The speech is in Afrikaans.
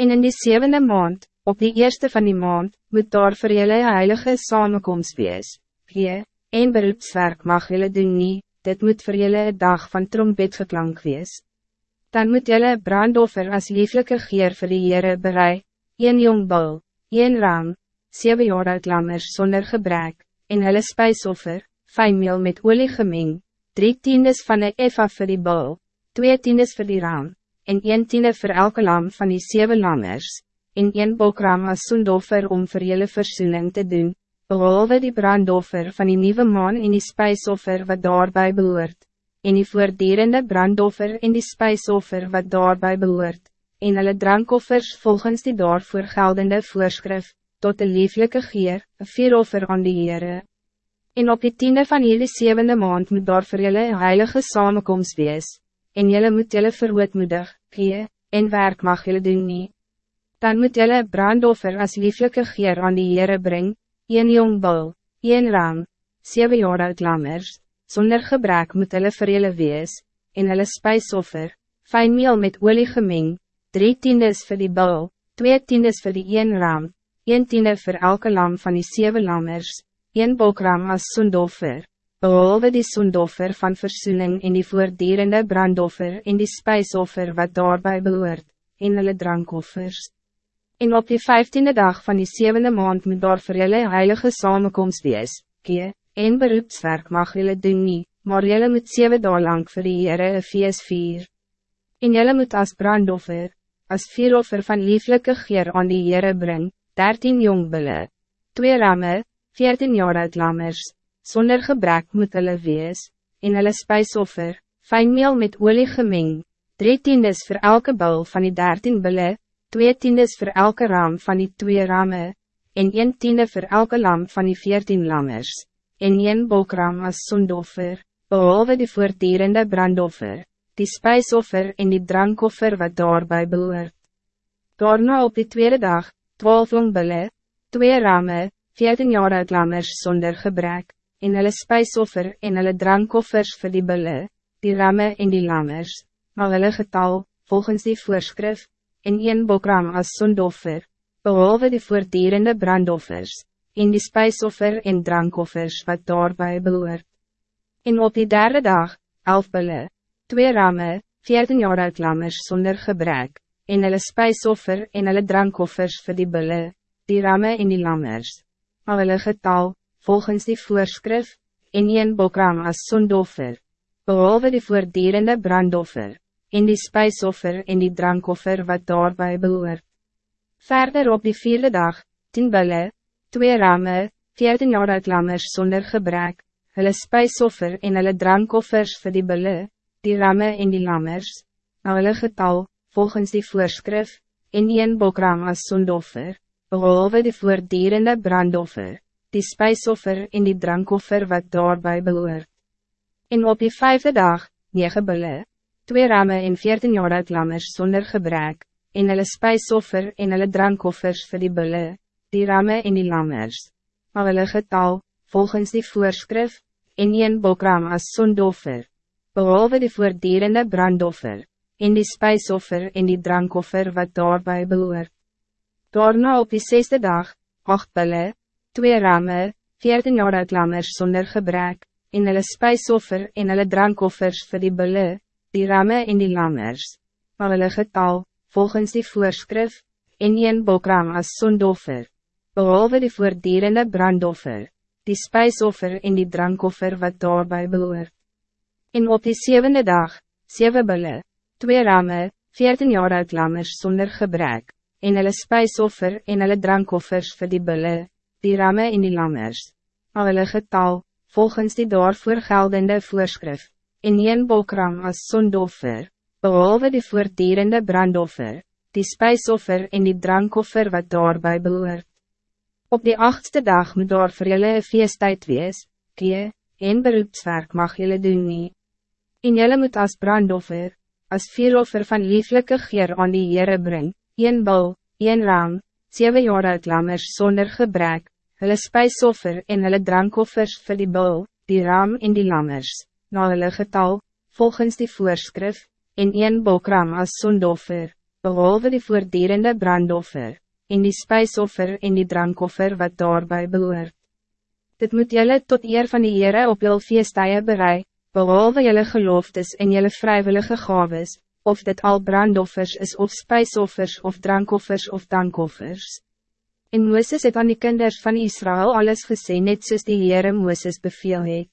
En in die zevende maand, op die eerste van die maand, moet daar vir julle een heilige samenkomst wees. Gee, een beroepswerk mag julle doen nie, dit moet vir julle een dag van trompetgeklank wees. Dan moet julle brandoffer as lieflijke geer vir die Heere berei, een jong bul, een ram, zeven jaar uit lammers zonder gebrek, en hulle spijsoffer, fijnmeel met olie gemeng, drie tiendes van een eva vir die bul, twee tiendes vir die ram, en een tiende vir elke lam van die zeven lammers, en een bokram as sondoffer om vir julle versoening te doen, behalve die brandoffer van die nieuwe maan en die spijsoffer wat daarbij behoort, en die voordierende brandoffer en die spijsoffer wat daarbij behoort, en hulle drankoffers volgens die daarvoor geldende voorschrift, tot de lieflijke geer, een vieroffer aan die Heere. En op die tiende van jullie zevende maand moet daar vir julle een heilige samenkomst wees, en julle moet julle verhoedmoedig, gee, en werk mag julle doen nie. Dan moet julle brandoffer als lieflijke geer aan die Heere bring, een jong bul, een ram, zeven jaar uit lammers, zonder gebrek moet hulle vir julle wees, en hulle spijsoffer, fijn meel met olie gemeng, drie tiendes voor die bul, twee tiendes voor die een ram, een tiende voor elke lam van die zeven lammers, een bokram als sondoffer, behalve die sondoffer van verzoening in die voordierende brandoffer en die spijsoffer wat daarbij behoort, en hulle drankoffers. En op die vijftiende dag van die zevende maand moet daar vir julle heilige samenkomst wees, kie, en beroepswerk mag julle doen nie, maar julle moet zeven dagen lang vir die Heere een feest vier. En julle moet as brandoffer, als vieroffer van lieflijke geer aan die Heere bring, dertien jongbulle, twee ramme, veertien jaar uit lammers, zonder gebrek moet hulle wees, en hulle spijsoffer, fijnmeel met olie gemeng, drie tiendes voor elke bul van die dertien bulle, twee tiendes voor elke ram van die twee ramme, en een tiende voor elke lam van die veertien lammers, en een bokram als zondoffer, behalve die voordierende brandoffer die spijsoffer en die drankoffer wat daarbij behoort. Daarna op die tweede dag, twaalf jongbulle, twee ramme, veertien jaar uit lammers zonder gebrek, en hulle spijsoffer en hulle drankoffers vir die bulle, die ramme en die lammers, maar hulle getal, volgens die voorschrift, en een bokram als zondoffer, behalve die voordierende brandoffers, en die spijsoffer en drankoffers wat daarbij behoort. En op die derde dag, elf bulle, twee ramme, 14 jaar uit lammers zonder gebrek, en hulle spijsoffer en hulle drankoffers voor die bulle, die ramme en die lammers. Al hulle getal, volgens die voorschrift, en een bokram as sondoffer, behalve die voordierende brandoffer, en die spijsoffer en die drankoffers wat daarbij behoort. Verder op die vierde dag, tien bulle, twee ramme, 14 jaar uit lammers zonder gebrek, hulle spijsoffer en hulle drankoffers voor die bulle, die ramme en die lammers, na hulle getal, volgens die voorschrift, en een bokram as sondoffer, behalve die voordierende brandoffer, die spijsoffer en die drankoffer wat daarbij behoort. En op die vijfde dag, negen bulle, twee ramme en veertien jaar uit lammers zonder gebrek, en hulle spijsoffer en hulle drankoffers voor die bulle, die ramme en die lammers, na hulle getal, volgens die voorschrift, en een bokram as sondoffer, behalve die voordierende brandoffer, en die spijsoffer en die drankoffer wat daarbij behoort. Daarna op die zesde dag, acht pille, twee ramme, veertien jaar uit lammers zonder gebrek, en hulle spijsoffer en hulle drankoffers voor die bulle, die ramme en die lammers, maar hulle getal, volgens die voorschrift, en een bokram as sondoffer, behalve die voordierende brandoffer, die spijsoffer en die drankoffer wat daarbij behoort. En op die zevende dag, zeven bulle, twee ramme, veertien jaar uit lammers zonder gebrek, en hulle spijsoffer en hulle drankoffers voor die bulle, die ramme en die lammers. Al hulle getal, volgens die daarvoor geldende voorschrift, en een bokram als zondoffer, behalve die voordierende brandoffer, die spijsoffer en die drankoffer wat daarbij behoort. Op die achtste dag moet daar vir julle een feesttijd wees, kie, en beroepswerk mag julle doen nie. En jelle moet als brandoffer, als vieroffer van lieflijke geer aan die Heere bring, een bul, een ram, zeven jaar uit lammers zonder gebrek, hulle spijsoffer en hulle drankoffers vir die bul, die ram en die lammers, na hulle getal, volgens die voorschrift, en een bokram als zondoffer, behalve die voordierende brandoffer, en die spijsoffer en die drankoffer wat daarbij behoort. Dit moet jullie tot eer van die Heere op jul feestuie bereid, behalve jullie geloftes en jullie vrijwillige gaves, of dit al brandoffers is of spijsoffers of drankoffers of dankoffers. En Mooses het aan die kinders van Israël alles gesê net soos die Heere Mooses beveel het.